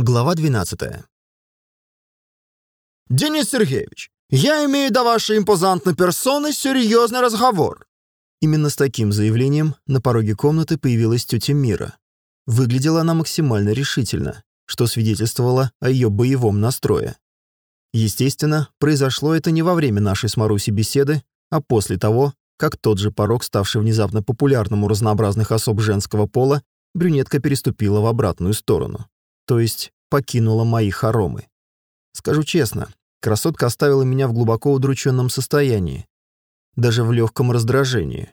Глава 12. «Денис Сергеевич, я имею до вашей импозантной персоны серьезный разговор». Именно с таким заявлением на пороге комнаты появилась тетя Мира. Выглядела она максимально решительно, что свидетельствовало о ее боевом настрое. Естественно, произошло это не во время нашей с Марусей беседы, а после того, как тот же порог, ставший внезапно популярным у разнообразных особ женского пола, брюнетка переступила в обратную сторону то есть покинула мои хоромы. Скажу честно, красотка оставила меня в глубоко удрученном состоянии, даже в легком раздражении.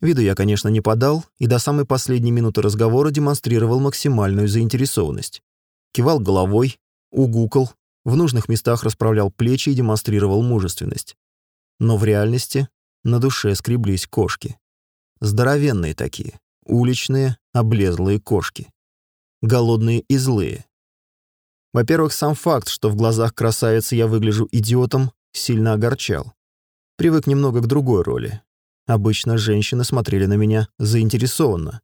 Виду я, конечно, не подал и до самой последней минуты разговора демонстрировал максимальную заинтересованность. Кивал головой, угукал, в нужных местах расправлял плечи и демонстрировал мужественность. Но в реальности на душе скреблись кошки. Здоровенные такие, уличные, облезлые кошки голодные и злые. Во-первых, сам факт, что в глазах красавицы я выгляжу идиотом, сильно огорчал. Привык немного к другой роли. Обычно женщины смотрели на меня заинтересованно.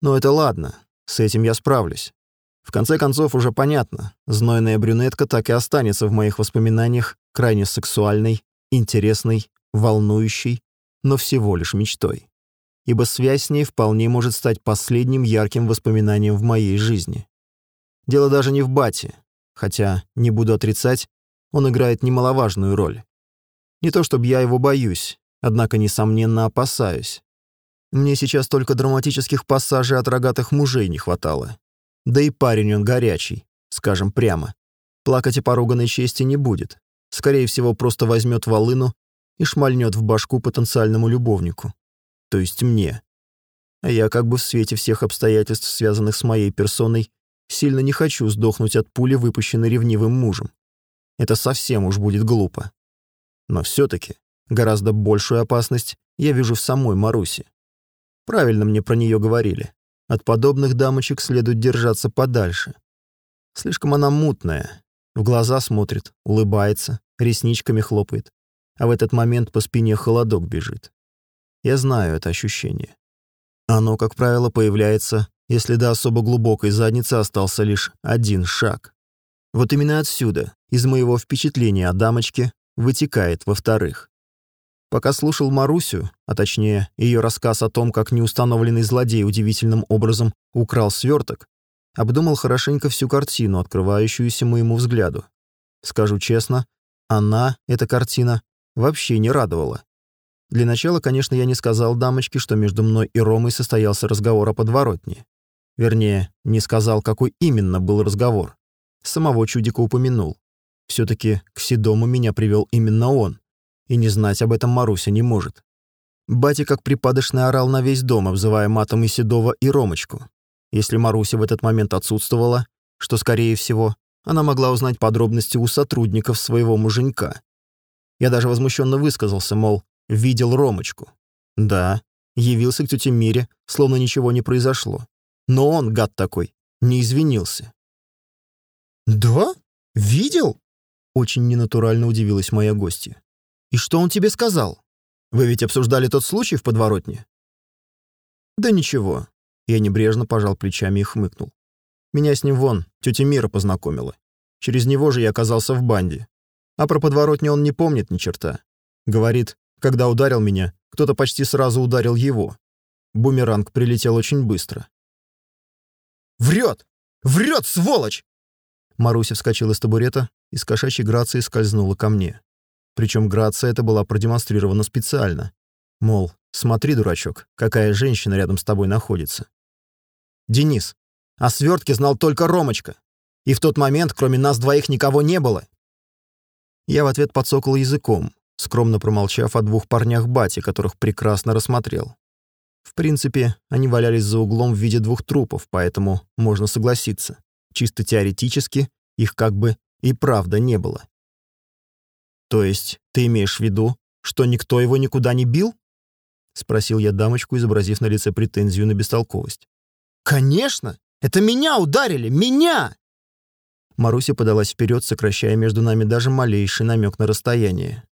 Но это ладно, с этим я справлюсь. В конце концов, уже понятно, знойная брюнетка так и останется в моих воспоминаниях крайне сексуальной, интересной, волнующей, но всего лишь мечтой ибо связь с ней вполне может стать последним ярким воспоминанием в моей жизни. Дело даже не в бате, хотя, не буду отрицать, он играет немаловажную роль. Не то чтобы я его боюсь, однако, несомненно, опасаюсь. Мне сейчас только драматических пассажей от рогатых мужей не хватало. Да и парень он горячий, скажем прямо. Плакать о поруганной чести не будет. Скорее всего, просто возьмет волыну и шмальнет в башку потенциальному любовнику то есть мне. А я как бы в свете всех обстоятельств, связанных с моей персоной, сильно не хочу сдохнуть от пули, выпущенной ревнивым мужем. Это совсем уж будет глупо. Но все-таки гораздо большую опасность я вижу в самой Марусе. Правильно мне про нее говорили. От подобных дамочек следует держаться подальше. Слишком она мутная. В глаза смотрит, улыбается, ресничками хлопает. А в этот момент по спине холодок бежит. Я знаю это ощущение. Оно, как правило, появляется, если до особо глубокой задницы остался лишь один шаг. Вот именно отсюда, из моего впечатления о дамочке, вытекает во-вторых. Пока слушал Марусю, а точнее ее рассказ о том, как неустановленный злодей удивительным образом украл сверток, обдумал хорошенько всю картину, открывающуюся моему взгляду. Скажу честно, она, эта картина, вообще не радовала. Для начала, конечно, я не сказал дамочке, что между мной и Ромой состоялся разговор о подворотне. Вернее, не сказал, какой именно был разговор. Самого чудика упомянул. все таки к Седому меня привел именно он, и не знать об этом Маруся не может. Батя как припадочный орал на весь дом, обзывая матом и Седова, и Ромочку. Если Маруся в этот момент отсутствовала, что, скорее всего, она могла узнать подробности у сотрудников своего муженька. Я даже возмущенно высказался, мол, видел Ромочку. Да, явился к тете Мире, словно ничего не произошло. Но он, гад такой, не извинился. «Да? Видел?» Очень ненатурально удивилась моя гостья. «И что он тебе сказал? Вы ведь обсуждали тот случай в подворотне?» «Да ничего». Я небрежно пожал плечами и хмыкнул. Меня с ним вон, тетя Мира познакомила. Через него же я оказался в банде. А про подворотню он не помнит ни черта. Говорит, когда ударил меня, кто-то почти сразу ударил его. Бумеранг прилетел очень быстро. «Врет! Врет, сволочь!» Маруся вскочила с табурета и с кошачьей грацией скользнула ко мне. Причем грация эта была продемонстрирована специально. Мол, смотри, дурачок, какая женщина рядом с тобой находится. «Денис, о свертке знал только Ромочка. И в тот момент, кроме нас двоих, никого не было». Я в ответ подсокал языком, скромно промолчав о двух парнях бати, которых прекрасно рассмотрел. В принципе, они валялись за углом в виде двух трупов, поэтому можно согласиться. Чисто теоретически их как бы и правда не было. «То есть ты имеешь в виду, что никто его никуда не бил?» — спросил я дамочку, изобразив на лице претензию на бестолковость. «Конечно! Это меня ударили! Меня!» Маруся подалась вперед, сокращая между нами даже малейший намек на расстояние.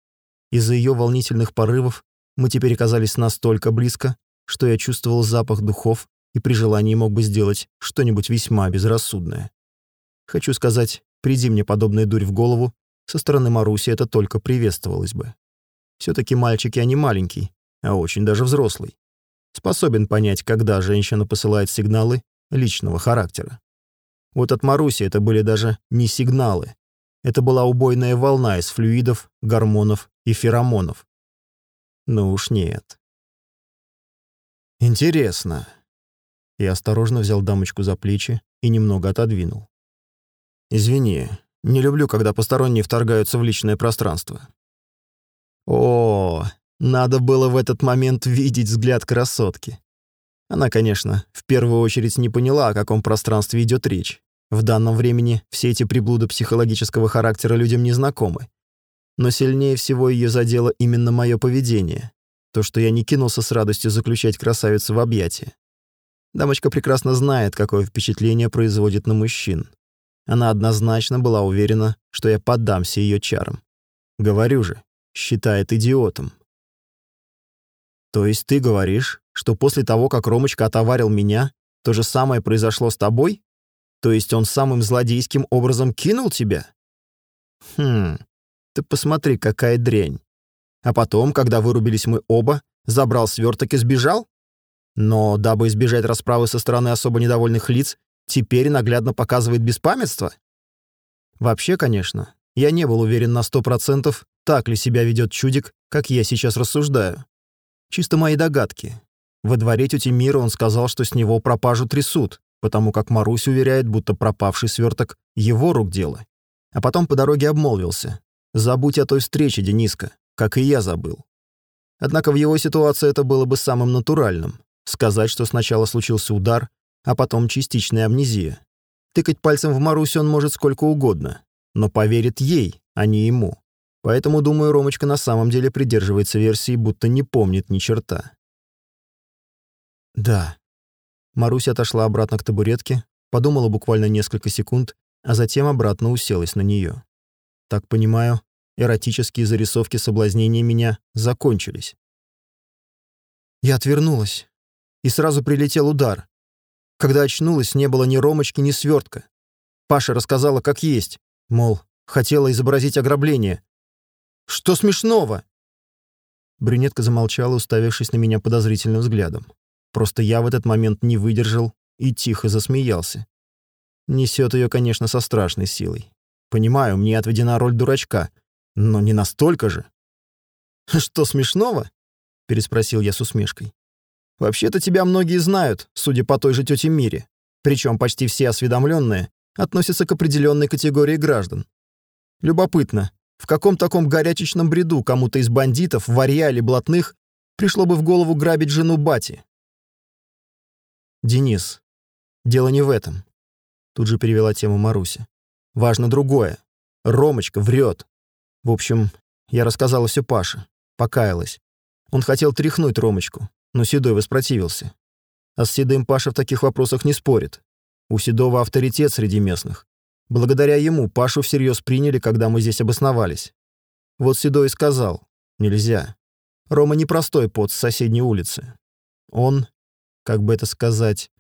Из-за ее волнительных порывов мы теперь оказались настолько близко, что я чувствовал запах духов и при желании мог бы сделать что-нибудь весьма безрассудное. Хочу сказать, приди мне подобная дурь в голову, со стороны Маруси это только приветствовалось бы. все таки мальчик я не маленький, а очень даже взрослый. Способен понять, когда женщина посылает сигналы личного характера. Вот от Маруси это были даже не сигналы. Это была убойная волна из флюидов, гормонов и феромонов. Ну уж нет. Интересно. Я осторожно взял дамочку за плечи и немного отодвинул. Извини, не люблю, когда посторонние вторгаются в личное пространство. О, надо было в этот момент видеть взгляд красотки. Она, конечно, в первую очередь не поняла, о каком пространстве идет речь. В данном времени все эти приблуды психологического характера людям не знакомы. Но сильнее всего ее задело именно мое поведение. То, что я не кинулся с радостью заключать красавицу в объятия. Дамочка прекрасно знает, какое впечатление производит на мужчин. Она однозначно была уверена, что я поддамся ее чарам. Говорю же, считает идиотом. То есть ты говоришь, что после того, как Ромочка отоварил меня, то же самое произошло с тобой? То есть он самым злодейским образом кинул тебя? Хм, ты посмотри, какая дрянь. А потом, когда вырубились мы оба, забрал сверток и сбежал? Но, дабы избежать расправы со стороны особо недовольных лиц, теперь наглядно показывает беспамятство? Вообще, конечно, я не был уверен на сто процентов, так ли себя ведет чудик, как я сейчас рассуждаю. Чисто мои догадки. Во дворе тети Мира он сказал, что с него пропажу трясут, потому как Марусь уверяет, будто пропавший сверток его рук дело. А потом по дороге обмолвился. «Забудь о той встрече, Дениска как и я забыл. Однако в его ситуации это было бы самым натуральным. Сказать, что сначала случился удар, а потом частичная амнезия. Тыкать пальцем в Марусю он может сколько угодно, но поверит ей, а не ему. Поэтому, думаю, Ромочка на самом деле придерживается версии, будто не помнит ни черта. Да. Маруся отошла обратно к табуретке, подумала буквально несколько секунд, а затем обратно уселась на нее. Так понимаю, эротические зарисовки соблазнения меня закончились. Я отвернулась, и сразу прилетел удар. Когда очнулась, не было ни ромочки, ни свертка. Паша рассказала, как есть, мол, хотела изобразить ограбление. «Что смешного?» Брюнетка замолчала, уставившись на меня подозрительным взглядом. Просто я в этот момент не выдержал и тихо засмеялся. Несет ее, конечно, со страшной силой. Понимаю, мне отведена роль дурачка — но не настолько же. «Что смешного?» — переспросил я с усмешкой. «Вообще-то тебя многие знают, судя по той же тете Мире. Причем почти все осведомленные относятся к определенной категории граждан. Любопытно, в каком таком горячечном бреду кому-то из бандитов, варья или блатных пришло бы в голову грабить жену Бати? «Денис, дело не в этом», — тут же перевела тему Маруся. «Важно другое. Ромочка врет. В общем, я рассказала все Паше, покаялась. Он хотел тряхнуть Ромочку, но Седой воспротивился. А с Седым Паша в таких вопросах не спорит. У Седова авторитет среди местных. Благодаря ему Пашу всерьез приняли, когда мы здесь обосновались. Вот Седой сказал, нельзя. Рома непростой пот с соседней улицы. Он, как бы это сказать...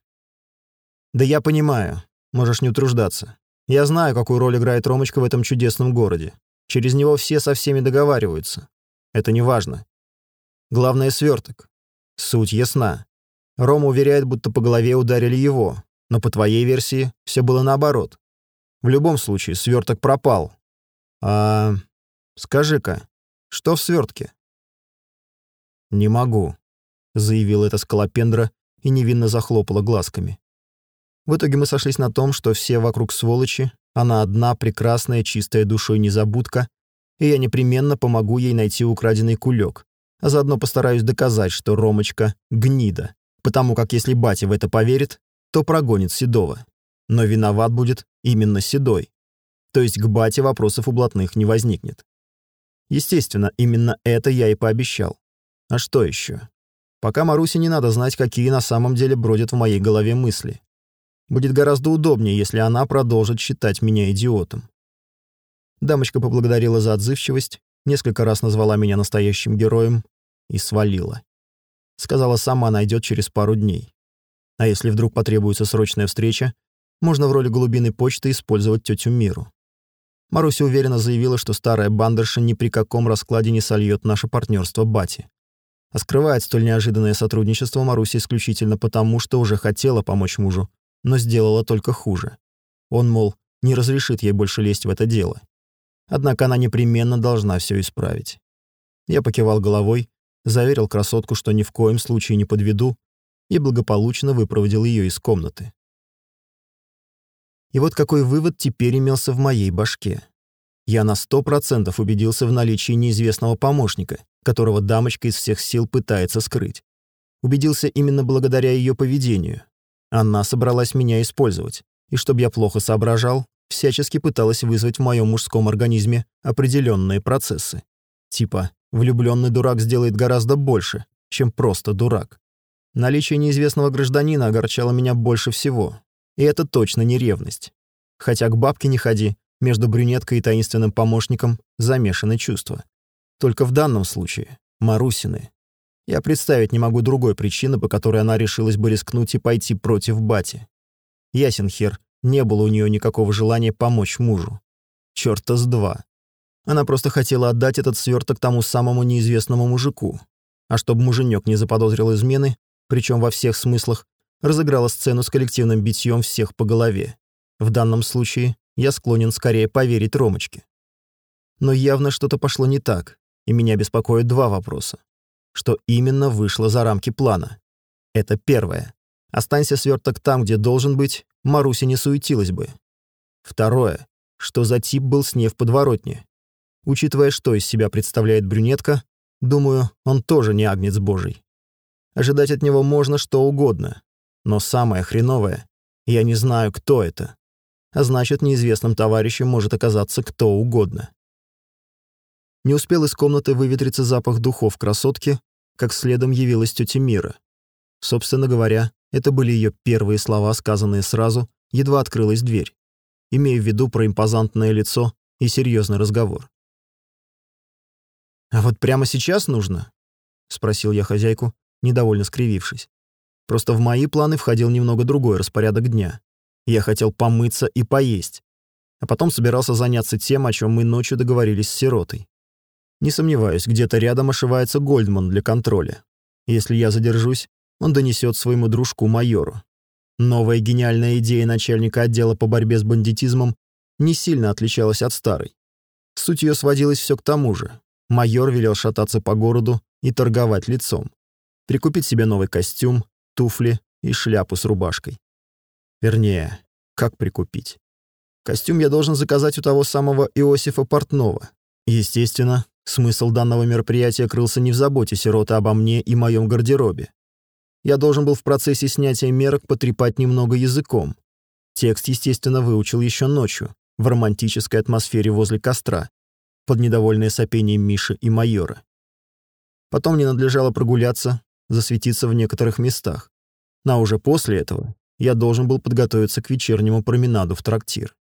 Да я понимаю, можешь не утруждаться. Я знаю, какую роль играет Ромочка в этом чудесном городе. Через него все со всеми договариваются. Это не важно. Главное — сверток. Суть ясна. Рома уверяет, будто по голове ударили его, но по твоей версии все было наоборот. В любом случае, сверток пропал. А скажи-ка, что в свертке? Не могу, заявил это скалопендра и невинно захлопала глазками. В итоге мы сошлись на том, что все вокруг сволочи, она одна, прекрасная, чистая душой незабудка, и я непременно помогу ей найти украденный кулек, а заодно постараюсь доказать, что Ромочка — гнида, потому как если батя в это поверит, то прогонит Седова. Но виноват будет именно Седой. То есть к бате вопросов у блатных не возникнет. Естественно, именно это я и пообещал. А что еще? Пока Марусе не надо знать, какие на самом деле бродят в моей голове мысли. Будет гораздо удобнее, если она продолжит считать меня идиотом. Дамочка поблагодарила за отзывчивость, несколько раз назвала меня настоящим героем и свалила. Сказала, сама найдет через пару дней. А если вдруг потребуется срочная встреча, можно в роли голубиной почты использовать тетю Миру. Маруся уверенно заявила, что старая бандерша ни при каком раскладе не сольет наше партнерство Бати. А скрывает столь неожиданное сотрудничество Маруся исключительно потому, что уже хотела помочь мужу, но сделала только хуже. Он, мол, не разрешит ей больше лезть в это дело. Однако она непременно должна все исправить. Я покивал головой, заверил красотку, что ни в коем случае не подведу, и благополучно выпроводил ее из комнаты. И вот какой вывод теперь имелся в моей башке. Я на сто процентов убедился в наличии неизвестного помощника, которого дамочка из всех сил пытается скрыть. Убедился именно благодаря ее поведению. Она собралась меня использовать, и чтобы я плохо соображал, всячески пыталась вызвать в моем мужском организме определенные процессы. Типа, влюбленный дурак сделает гораздо больше, чем просто дурак. Наличие неизвестного гражданина огорчало меня больше всего. И это точно не ревность. Хотя к бабке не ходи, между брюнеткой и таинственным помощником замешаны чувства. Только в данном случае — Марусины. Я представить не могу другой причины, по которой она решилась бы рискнуть и пойти против бати. Ясен хер, не было у нее никакого желания помочь мужу. Чёрта с два. Она просто хотела отдать этот сверток тому самому неизвестному мужику. А чтобы муженек не заподозрил измены, причем во всех смыслах, разыграла сцену с коллективным битьем всех по голове. В данном случае я склонен скорее поверить Ромочке. Но явно что-то пошло не так, и меня беспокоят два вопроса. Что именно вышло за рамки плана? Это первое. Останься сверток там, где должен быть, Маруся не суетилась бы. Второе. Что за тип был с ней в подворотне? Учитывая, что из себя представляет брюнетка, думаю, он тоже не агнец божий. Ожидать от него можно что угодно. Но самое хреновое — я не знаю, кто это. А значит, неизвестным товарищем может оказаться кто угодно. Не успел из комнаты выветриться запах духов красотки, как следом явилась тетя Мира. Собственно говоря, это были ее первые слова, сказанные сразу, едва открылась дверь, имея в виду про импозантное лицо и серьезный разговор. «А вот прямо сейчас нужно?» — спросил я хозяйку, недовольно скривившись. Просто в мои планы входил немного другой распорядок дня. Я хотел помыться и поесть, а потом собирался заняться тем, о чем мы ночью договорились с сиротой. Не сомневаюсь, где-то рядом ошивается Гольдман для контроля. Если я задержусь, он донесет своему дружку-майору. Новая гениальная идея начальника отдела по борьбе с бандитизмом не сильно отличалась от старой. Суть ее сводилась все к тому же. Майор велел шататься по городу и торговать лицом прикупить себе новый костюм, туфли и шляпу с рубашкой. Вернее, как прикупить? Костюм я должен заказать у того самого Иосифа Портнова. Естественно, смысл данного мероприятия крылся не в заботе сироты обо мне и моем гардеробе. Я должен был в процессе снятия мерок потрепать немного языком. Текст, естественно, выучил еще ночью, в романтической атмосфере возле костра, под недовольное сопение Миши и майора. Потом мне надлежало прогуляться, засветиться в некоторых местах. А уже после этого я должен был подготовиться к вечернему променаду в трактир.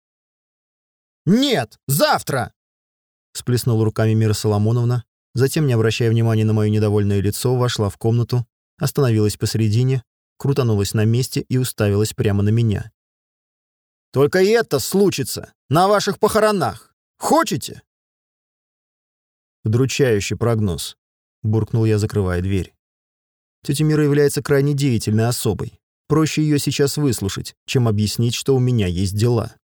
«Нет, завтра!» Сплеснула руками Мира Соломоновна, затем, не обращая внимания на мое недовольное лицо, вошла в комнату, остановилась посередине, крутанулась на месте и уставилась прямо на меня. «Только и это случится на ваших похоронах. Хочете?» «Удручающий прогноз», — буркнул я, закрывая дверь. Тетя Мира является крайне деятельной особой. Проще ее сейчас выслушать, чем объяснить, что у меня есть дела.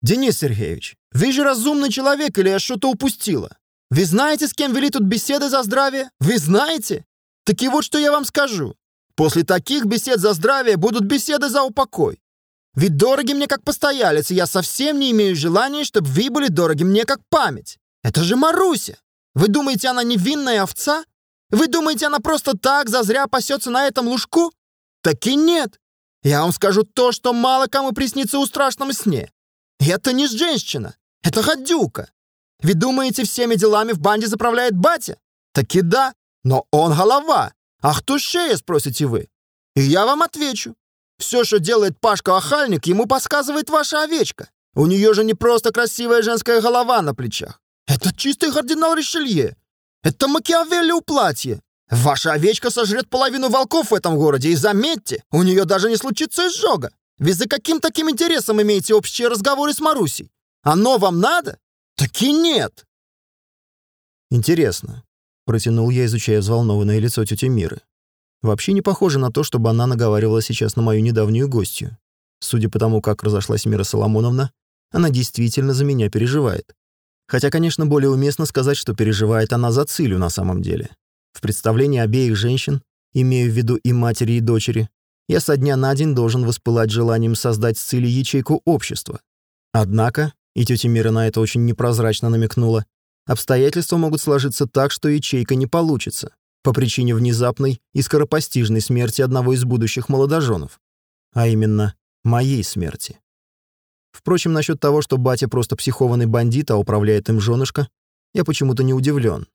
«Денис Сергеевич, вы же разумный человек или я что-то упустила? Вы знаете, с кем вели тут беседы за здравие? Вы знаете? Так и вот что я вам скажу. После таких бесед за здравие будут беседы за упокой. Ведь дороги мне как постоялец, и я совсем не имею желания, чтобы вы были дороги мне как память. Это же Маруся. Вы думаете, она невинная овца? Вы думаете, она просто так зазря пасется на этом лужку? Так и нет. Я вам скажу то, что мало кому приснится у страшном сне. Это не женщина, это гадюка. Вы думаете, всеми делами в банде заправляет батя? Так и да, но он голова. А кто шея, спросите вы? И я вам отвечу. Все, что делает Пашка-охальник, ему подсказывает ваша овечка. У нее же не просто красивая женская голова на плечах. Это чистый кардинал Ришелье. Это Макиавелли у платья. Ваша овечка сожрет половину волков в этом городе, и заметьте, у нее даже не случится изжога. Вы за каким таким интересом имеете общие разговоры с Марусей? Оно вам надо? Таки нет. Интересно, протянул я, изучая взволнованное лицо тети Миры. Вообще не похоже на то, чтобы она наговаривала сейчас на мою недавнюю гостью. Судя по тому, как разошлась Мира Соломоновна, она действительно за меня переживает. Хотя, конечно, более уместно сказать, что переживает она за Цилю на самом деле. В представлении обеих женщин, имею в виду и матери, и дочери, я со дня на день должен воспылать желанием создать с Цилей ячейку общества. Однако, и тетя Мира на это очень непрозрачно намекнула, обстоятельства могут сложиться так, что ячейка не получится, по причине внезапной и скоропостижной смерти одного из будущих молодоженов, а именно моей смерти. Впрочем, насчет того, что батя просто психованный бандит, а управляет им женушка, я почему-то не удивлен.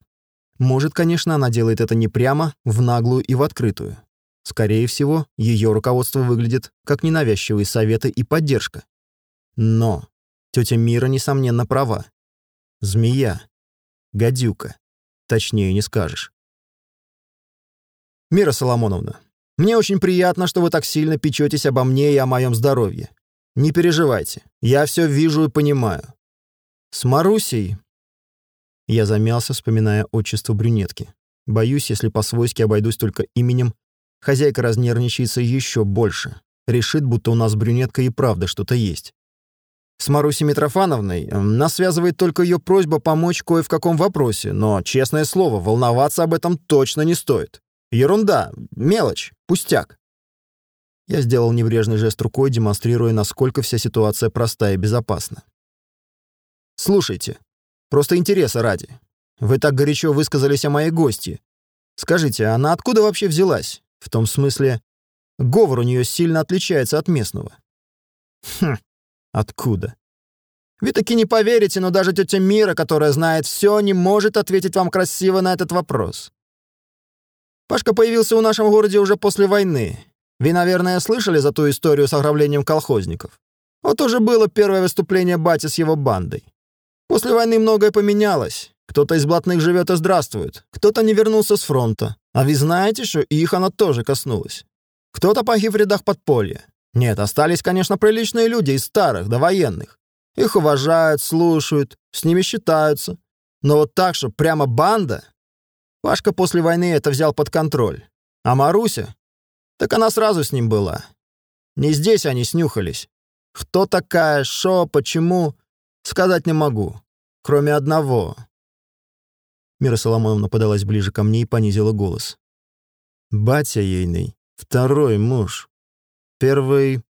Может, конечно, она делает это не прямо, в наглую и в открытую. Скорее всего, ее руководство выглядит как ненавязчивые советы и поддержка. Но тетя Мира, несомненно, права. Змея. Гадюка. Точнее не скажешь. Мира Соломоновна, мне очень приятно, что вы так сильно печетесь обо мне и о моем здоровье. Не переживайте, я все вижу и понимаю. С Марусей... Я замялся, вспоминая отчество брюнетки. Боюсь, если по-свойски обойдусь только именем, хозяйка разнервничается еще больше. Решит, будто у нас брюнетка и правда что-то есть. С Марусей Митрофановной нас связывает только ее просьба помочь кое в каком вопросе, но, честное слово, волноваться об этом точно не стоит. Ерунда, мелочь, пустяк. Я сделал небрежный жест рукой, демонстрируя, насколько вся ситуация проста и безопасна. «Слушайте, просто интереса ради. Вы так горячо высказались о моей гости. Скажите, она откуда вообще взялась? В том смысле, говор у нее сильно отличается от местного». «Хм, откуда?» Вы таки не поверите, но даже тетя Мира, которая знает все, не может ответить вам красиво на этот вопрос. Пашка появился в нашем городе уже после войны. Вы, наверное, слышали за ту историю с ограблением колхозников. Вот уже было первое выступление бати с его бандой. После войны многое поменялось. Кто-то из блатных живет и здравствует, кто-то не вернулся с фронта. А вы знаете, что их оно тоже коснулось. Кто-то погиб в рядах подполья. Нет, остались, конечно, приличные люди из старых, до военных. Их уважают, слушают, с ними считаются. Но вот так, что прямо банда, Пашка после войны это взял под контроль. А Маруся? Так она сразу с ним была. Не здесь они снюхались. Кто такая, шо, почему, сказать не могу. Кроме одного. Мира Соломоновна подалась ближе ко мне и понизила голос. Батя ейный, второй муж. Первый...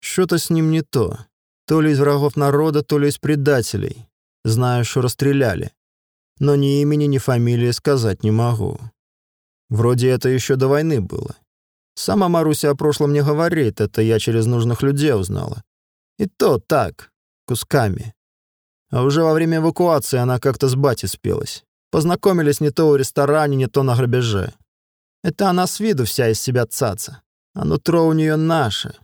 Что-то с ним не то. То ли из врагов народа, то ли из предателей. Знаю, что расстреляли но ни имени, ни фамилии сказать не могу. Вроде это еще до войны было. Сама Маруся о прошлом не говорит, это я через нужных людей узнала. И то так, кусками. А уже во время эвакуации она как-то с батей спелась. Познакомились не то в ресторане, не то на грабеже. Это она с виду вся из себя цаца. А нутро у нее наше.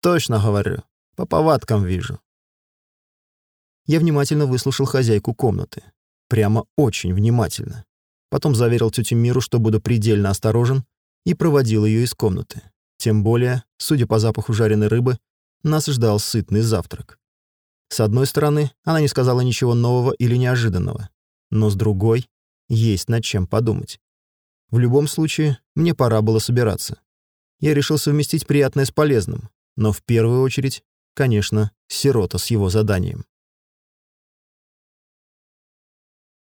Точно говорю, по повадкам вижу. Я внимательно выслушал хозяйку комнаты. Прямо очень внимательно. Потом заверил тетю Миру, что буду предельно осторожен, и проводил ее из комнаты. Тем более, судя по запаху жареной рыбы, нас ждал сытный завтрак. С одной стороны, она не сказала ничего нового или неожиданного, но с другой, есть над чем подумать. В любом случае, мне пора было собираться. Я решил совместить приятное с полезным, но в первую очередь, конечно, сирота с его заданием.